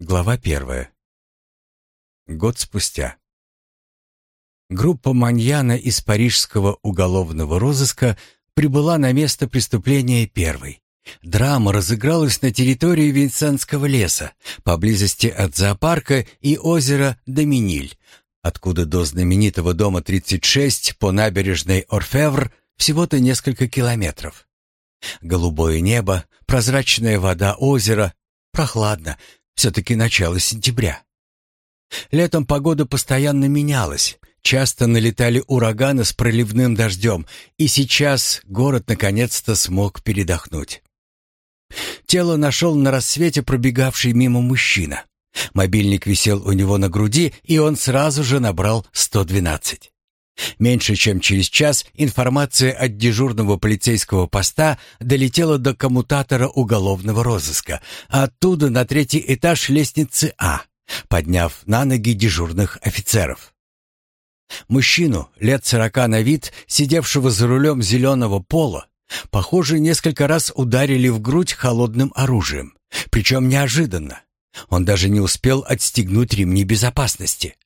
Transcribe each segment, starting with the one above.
Глава первая. Год спустя. Группа Маньяна из парижского уголовного розыска прибыла на место преступления первой. Драма разыгралась на территории Винсентского леса, поблизости от зоопарка и озера Доминиль, откуда до знаменитого дома 36 по набережной Орфевр всего-то несколько километров. Голубое небо, прозрачная вода озера, прохладно, все-таки начало сентября. Летом погода постоянно менялась. Часто налетали ураганы с проливным дождем, и сейчас город наконец-то смог передохнуть. Тело нашел на рассвете пробегавший мимо мужчина. Мобильник висел у него на груди, и он сразу же набрал 112. Меньше чем через час информация от дежурного полицейского поста долетела до коммутатора уголовного розыска, а оттуда на третий этаж лестницы А, подняв на ноги дежурных офицеров. Мужчину, лет сорока на вид, сидевшего за рулем зеленого пола, похоже, несколько раз ударили в грудь холодным оружием, причем неожиданно. Он даже не успел отстегнуть ремни безопасности.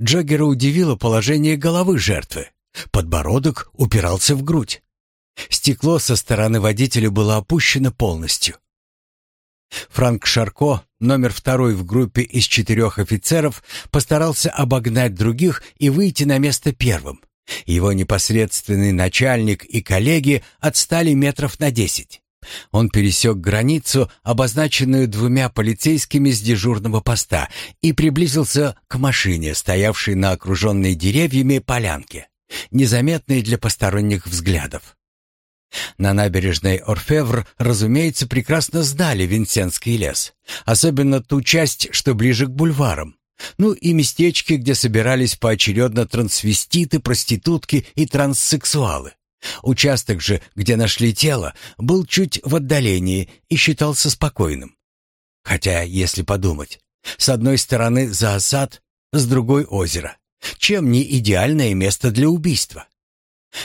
Джаггера удивило положение головы жертвы. Подбородок упирался в грудь. Стекло со стороны водителя было опущено полностью. Франк Шарко, номер второй в группе из четырех офицеров, постарался обогнать других и выйти на место первым. Его непосредственный начальник и коллеги отстали метров на десять. Он пересек границу, обозначенную двумя полицейскими с дежурного поста, и приблизился к машине, стоявшей на окруженной деревьями полянке, незаметной для посторонних взглядов. На набережной Орфевр, разумеется, прекрасно знали Винсентский лес, особенно ту часть, что ближе к бульварам, ну и местечки, где собирались поочередно трансвеститы, проститутки и транссексуалы. Участок же, где нашли тело, был чуть в отдалении и считался спокойным. Хотя, если подумать, с одной стороны зоосад, с другой озеро. Чем не идеальное место для убийства?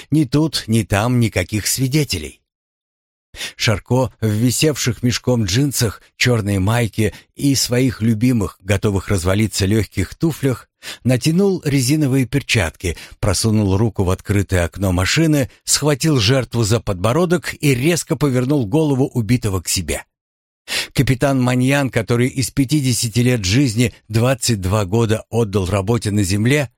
Ни тут, ни там никаких свидетелей. Шарко в висевших мешком джинсах, черной майке и своих любимых, готовых развалиться легких туфлях, натянул резиновые перчатки, просунул руку в открытое окно машины, схватил жертву за подбородок и резко повернул голову убитого к себе. Капитан Маньян, который из 50 лет жизни 22 года отдал работе на земле,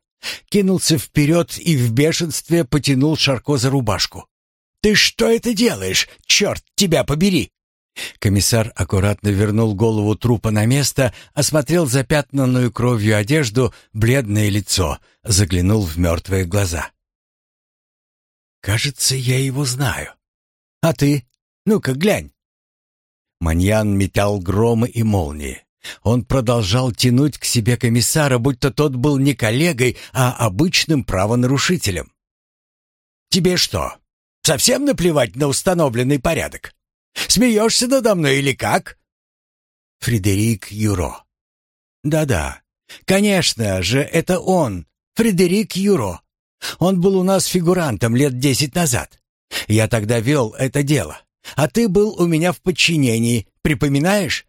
кинулся вперед и в бешенстве потянул Шарко за рубашку. «Ты что это делаешь? Черт тебя побери!» Комиссар аккуратно вернул голову трупа на место, осмотрел запятнанную кровью одежду, бледное лицо, заглянул в мертвые глаза. «Кажется, я его знаю. А ты? Ну-ка, глянь!» Маньян метал громы и молнии. Он продолжал тянуть к себе комиссара, будто тот был не коллегой, а обычным правонарушителем. «Тебе что, Совсем наплевать на установленный порядок? Смеешься надо мной или как?» Фредерик Юро. «Да-да, конечно же, это он, Фредерик Юро. Он был у нас фигурантом лет десять назад. Я тогда вел это дело, а ты был у меня в подчинении, припоминаешь?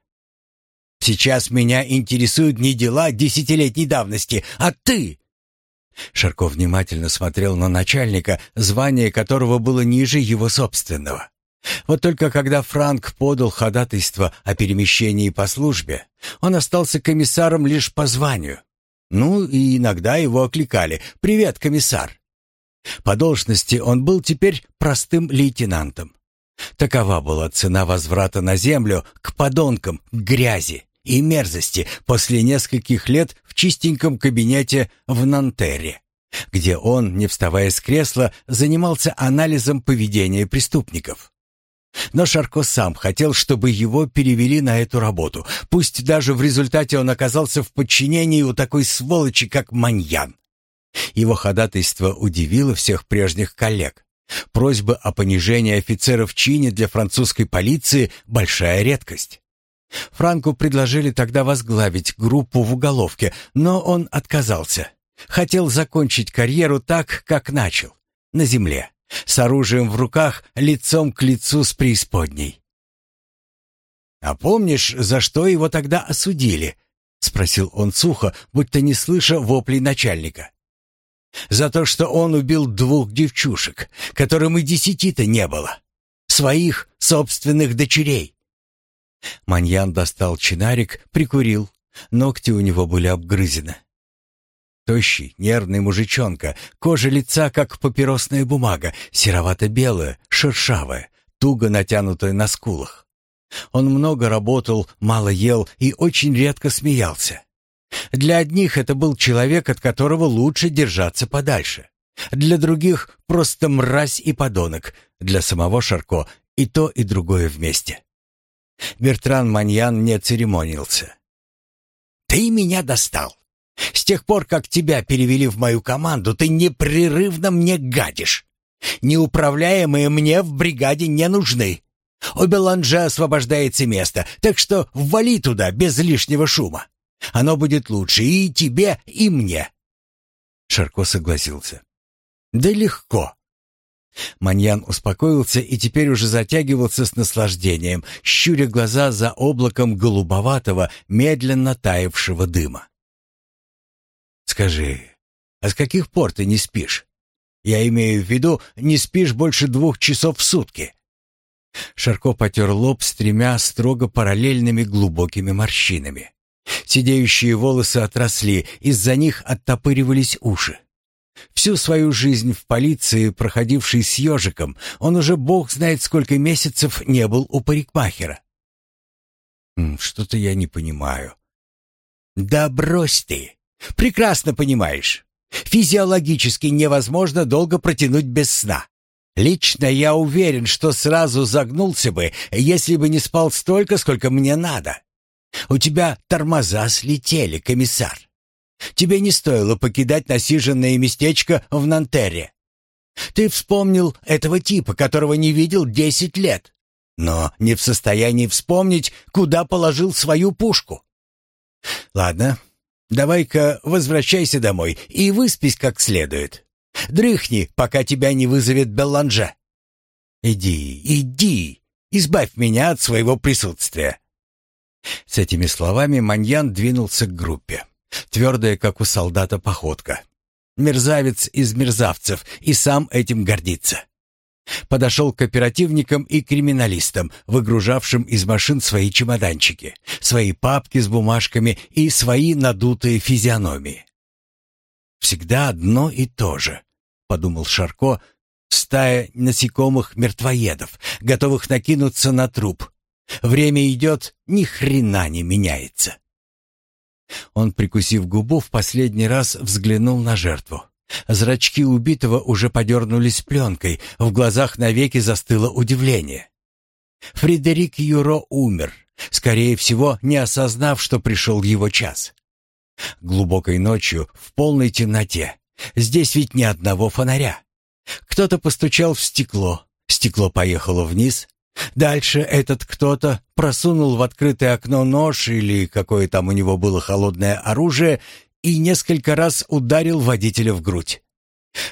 Сейчас меня интересуют не дела десятилетней давности, а ты, Шарков внимательно смотрел на начальника, звание которого было ниже его собственного. Вот только когда Франк подал ходатайство о перемещении по службе, он остался комиссаром лишь по званию. Ну и иногда его окликали «Привет, комиссар!». По должности он был теперь простым лейтенантом. Такова была цена возврата на землю к подонкам, к грязи и мерзости после нескольких лет в чистеньком кабинете в Нантерре, где он, не вставая с кресла, занимался анализом поведения преступников. Но Шарко сам хотел, чтобы его перевели на эту работу, пусть даже в результате он оказался в подчинении у такой сволочи, как Маньян. Его ходатайство удивило всех прежних коллег. Просьба о понижении офицера в чине для французской полиции – большая редкость. Франку предложили тогда возглавить группу в уголовке, но он отказался. Хотел закончить карьеру так, как начал, на земле, с оружием в руках, лицом к лицу с преисподней. «А помнишь, за что его тогда осудили?» — спросил он сухо, будто не слыша воплей начальника. «За то, что он убил двух девчушек, которым и десяти-то не было. Своих собственных дочерей». Маньян достал чинарик, прикурил. Ногти у него были обгрызены. Тощий, нервный мужичонка, кожа лица, как папиросная бумага, серовато-белая, шершавая, туго натянутая на скулах. Он много работал, мало ел и очень редко смеялся. Для одних это был человек, от которого лучше держаться подальше. Для других просто мразь и подонок. Для самого Шарко и то, и другое вместе. Бертран Маньян не церемонился. «Ты меня достал. С тех пор, как тебя перевели в мою команду, ты непрерывно мне гадишь. Неуправляемые мне в бригаде не нужны. У Беланже освобождается место, так что ввали туда без лишнего шума. Оно будет лучше и тебе, и мне». Шарко согласился. «Да легко». Маньян успокоился и теперь уже затягивался с наслаждением, щуря глаза за облаком голубоватого, медленно таявшего дыма. «Скажи, а с каких пор ты не спишь? Я имею в виду, не спишь больше двух часов в сутки». Шарко потер лоб с тремя строго параллельными глубокими морщинами. Сидеющие волосы отросли, из-за них оттопыривались уши. Всю свою жизнь в полиции, проходивший с ежиком, он уже бог знает сколько месяцев не был у парикмахера. «Что-то я не понимаю». «Да брось ты! Прекрасно понимаешь. Физиологически невозможно долго протянуть без сна. Лично я уверен, что сразу загнулся бы, если бы не спал столько, сколько мне надо. У тебя тормоза слетели, комиссар. Тебе не стоило покидать насиженное местечко в Нантерре. Ты вспомнил этого типа, которого не видел десять лет, но не в состоянии вспомнить, куда положил свою пушку. Ладно, Давай-ка возвращайся домой и выспись как следует. Дрыхни, пока тебя не вызовет Белланже. Иди, иди, избавь меня от своего присутствия. С этими словами Маньян двинулся к группе. Твердая, как у солдата, походка. Мерзавец из мерзавцев и сам этим гордится. Подошел к оперативникам и криминалистам, выгружавшим из машин свои чемоданчики, свои папки с бумажками и свои надутые физиономии. «Всегда одно и то же», — подумал Шарко, стая насекомых-мертвоедов, готовых накинуться на труп. Время идет, ни хрена не меняется. Он, прикусив губу, в последний раз взглянул на жертву. Зрачки убитого уже подернулись пленкой, в глазах навеки застыло удивление. Фредерик Юро умер, скорее всего, не осознав, что пришел его час. Глубокой ночью, в полной темноте. Здесь ведь ни одного фонаря. Кто-то постучал в стекло, стекло поехало вниз. Дальше этот кто-то просунул в открытое окно нож или какое там у него было холодное оружие и несколько раз ударил водителя в грудь.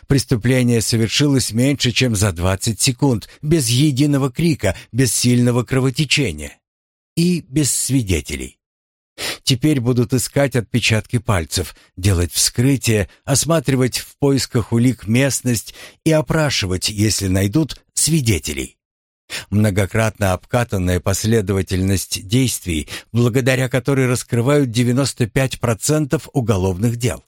Преступление совершилось меньше, чем за 20 секунд, без единого крика, без сильного кровотечения и без свидетелей. Теперь будут искать отпечатки пальцев, делать вскрытие, осматривать в поисках улик местность и опрашивать, если найдут, свидетелей. Многократно обкатанная последовательность действий, благодаря которой раскрывают 95% уголовных дел.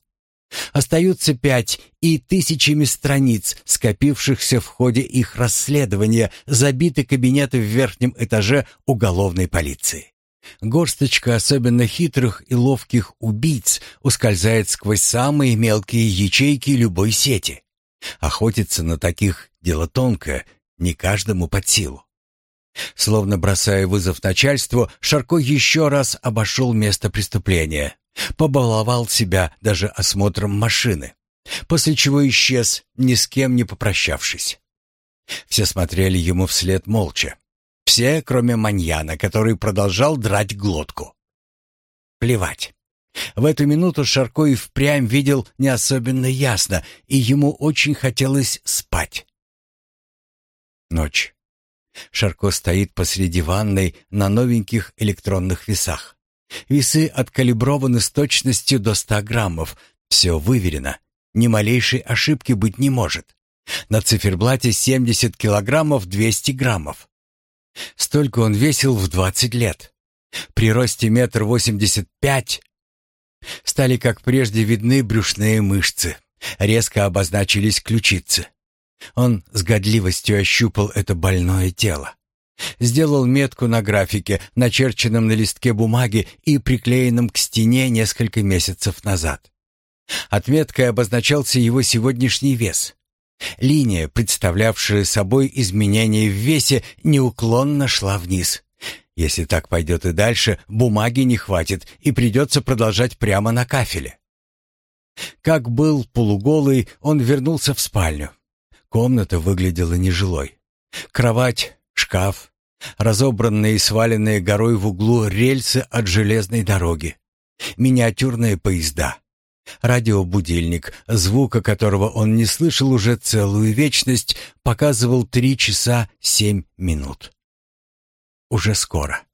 Остаются пять и тысячами страниц, скопившихся в ходе их расследования, забиты кабинеты в верхнем этаже уголовной полиции. Горсточка особенно хитрых и ловких убийц ускользает сквозь самые мелкие ячейки любой сети. Охотиться на таких – дело тонкое, не каждому под силу. Словно бросая вызов начальству, Шарко еще раз обошел место преступления, побаловал себя даже осмотром машины, после чего исчез, ни с кем не попрощавшись. Все смотрели ему вслед молча. Все, кроме Маньяна, который продолжал драть глотку. Плевать. В эту минуту Шарко и впрямь видел не особенно ясно, и ему очень хотелось спать. Ночь. Шарко стоит посреди ванной на новеньких электронных весах. Весы откалиброваны с точностью до 100 граммов. Все выверено. Ни малейшей ошибки быть не может. На циферблате 70 килограммов 200 граммов. Столько он весил в 20 лет. При росте метр восемьдесят пять стали, как прежде, видны брюшные мышцы. Резко обозначились ключицы. Он с годливостью ощупал это больное тело. Сделал метку на графике, начерченном на листке бумаги и приклеенном к стене несколько месяцев назад. Отметкой обозначался его сегодняшний вес. Линия, представлявшая собой изменение в весе, неуклонно шла вниз. Если так пойдет и дальше, бумаги не хватит и придется продолжать прямо на кафеле. Как был полуголый, он вернулся в спальню. Комната выглядела нежилой. Кровать, шкаф, разобранные и сваленные горой в углу рельсы от железной дороги, миниатюрные поезда, радиобудильник, звука которого он не слышал уже целую вечность, показывал три часа семь минут. Уже скоро.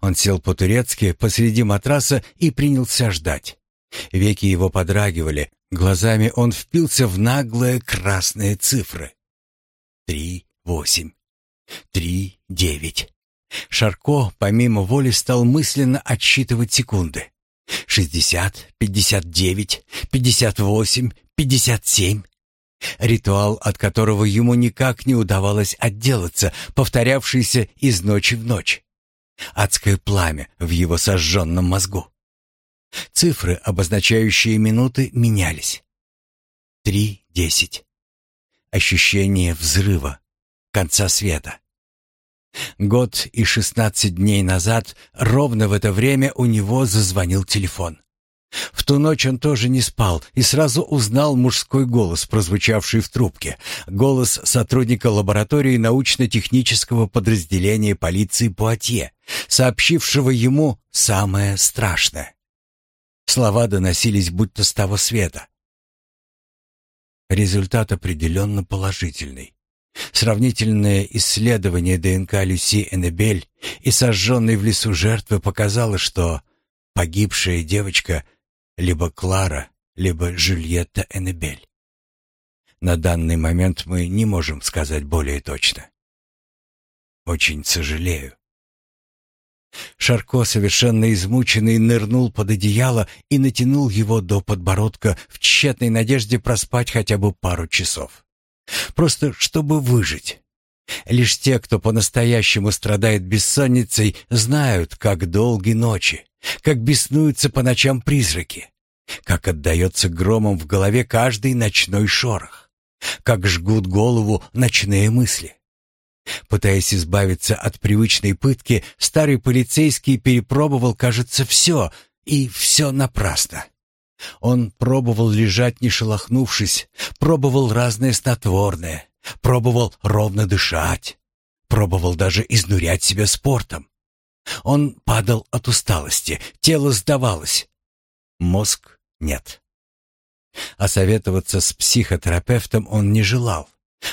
Он сел по-турецки посреди матраса и принялся ждать. Веки его подрагивали, глазами он впился в наглые красные цифры. Три, восемь, три, девять. Шарко, помимо воли, стал мысленно отсчитывать секунды. Шестьдесят, пятьдесят девять, пятьдесят восемь, пятьдесят семь. Ритуал, от которого ему никак не удавалось отделаться, повторявшийся из ночи в ночь. Адское пламя в его сожженном мозгу. Цифры, обозначающие минуты, менялись. Три десять. Ощущение взрыва, конца света. Год и шестнадцать дней назад, ровно в это время у него зазвонил телефон. В ту ночь он тоже не спал и сразу узнал мужской голос, прозвучавший в трубке. Голос сотрудника лаборатории научно-технического подразделения полиции Пуатье, сообщившего ему самое страшное. Слова доносились будто с того света. Результат определенно положительный. Сравнительное исследование ДНК Люси Эннебель и сожженной в лесу жертвы показало, что погибшая девочка либо Клара, либо Жюльетта Эннебель. На данный момент мы не можем сказать более точно. Очень сожалею. Шарко, совершенно измученный, нырнул под одеяло и натянул его до подбородка в тщетной надежде проспать хотя бы пару часов. Просто чтобы выжить. Лишь те, кто по-настоящему страдает бессонницей, знают, как долги ночи, как беснуются по ночам призраки, как отдается громом в голове каждый ночной шорох, как жгут голову ночные мысли. Пытаясь избавиться от привычной пытки, старый полицейский перепробовал, кажется, все, и все напрасно. Он пробовал лежать, не шелохнувшись, пробовал разные снотворные, пробовал ровно дышать, пробовал даже изнурять себя спортом. Он падал от усталости, тело сдавалось. Мозг нет. А советоваться с психотерапевтом он не желал.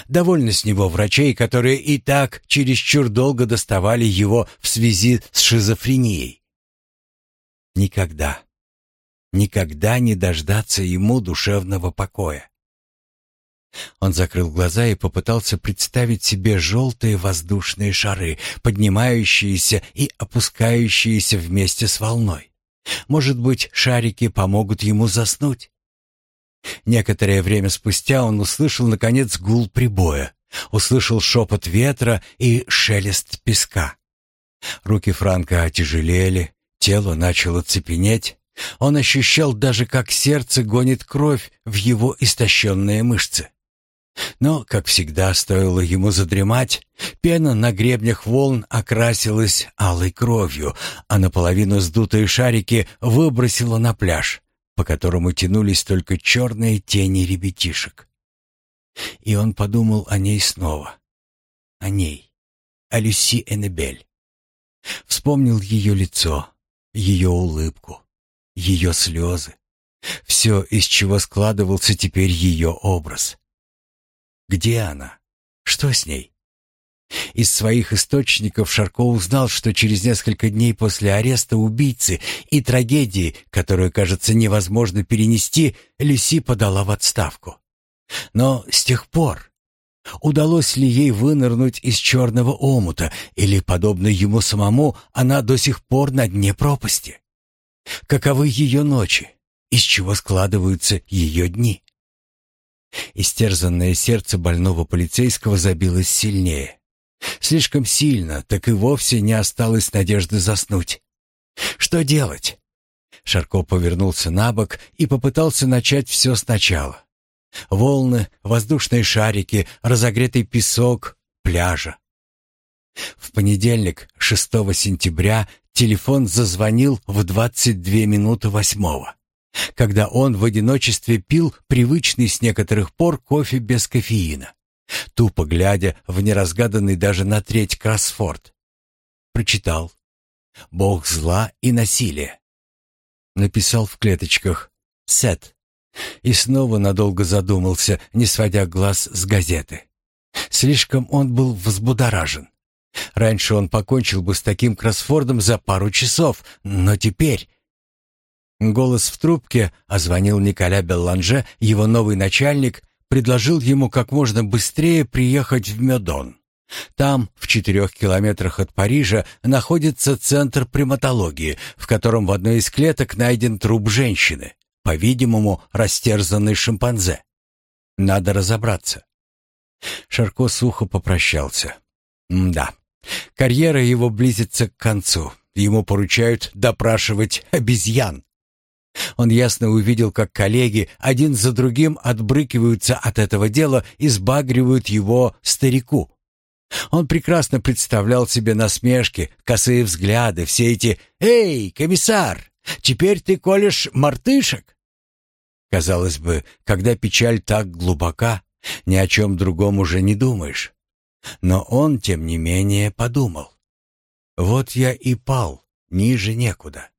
Довольно с него врачей, которые и так чересчур долго доставали его в связи с шизофренией. Никогда, никогда не дождаться ему душевного покоя. Он закрыл глаза и попытался представить себе желтые воздушные шары, поднимающиеся и опускающиеся вместе с волной. Может быть, шарики помогут ему заснуть? Некоторое время спустя он услышал, наконец, гул прибоя, услышал шепот ветра и шелест песка. Руки Франка отяжелели, тело начало цепенеть. Он ощущал даже, как сердце гонит кровь в его истощенные мышцы. Но, как всегда, стоило ему задремать, пена на гребнях волн окрасилась алой кровью, а наполовину сдутые шарики выбросило на пляж по которому тянулись только черные тени ребятишек. И он подумал о ней снова. О ней. О Люси Эннебель. Вспомнил ее лицо, ее улыбку, ее слезы. Все, из чего складывался теперь ее образ. Где она? Что с ней? Из своих источников Шарко узнал, что через несколько дней после ареста убийцы и трагедии, которую, кажется, невозможно перенести, Люси подала в отставку. Но с тех пор удалось ли ей вынырнуть из черного омута, или, подобно ему самому, она до сих пор на дне пропасти? Каковы ее ночи? Из чего складываются ее дни? Истерзанное сердце больного полицейского забилось сильнее. Слишком сильно, так и вовсе не осталось надежды заснуть. Что делать? Шарко повернулся на бок и попытался начать все сначала. Волны, воздушные шарики, разогретый песок, пляжа. В понедельник, 6 сентября, телефон зазвонил в 22 минуты восьмого, когда он в одиночестве пил привычный с некоторых пор кофе без кофеина тупо глядя в неразгаданный даже на треть кроссфорд. Прочитал. «Бог зла и насилия». Написал в клеточках «Сет». И снова надолго задумался, не сводя глаз с газеты. Слишком он был взбудоражен. Раньше он покончил бы с таким кроссфордом за пару часов, но теперь... Голос в трубке, а звонил Николя Белланже, его новый начальник, предложил ему как можно быстрее приехать в Медон. Там, в четырех километрах от Парижа, находится центр приматологии, в котором в одной из клеток найден труп женщины, по-видимому, растерзанный шимпанзе. Надо разобраться. Шарко сухо попрощался. Да, карьера его близится к концу. Ему поручают допрашивать обезьян. Он ясно увидел, как коллеги один за другим отбрыкиваются от этого дела и сбагривают его старику. Он прекрасно представлял себе насмешки, косые взгляды, все эти «Эй, комиссар, теперь ты колешь мартышек?» Казалось бы, когда печаль так глубока, ни о чем другом уже не думаешь. Но он, тем не менее, подумал. «Вот я и пал, ниже некуда».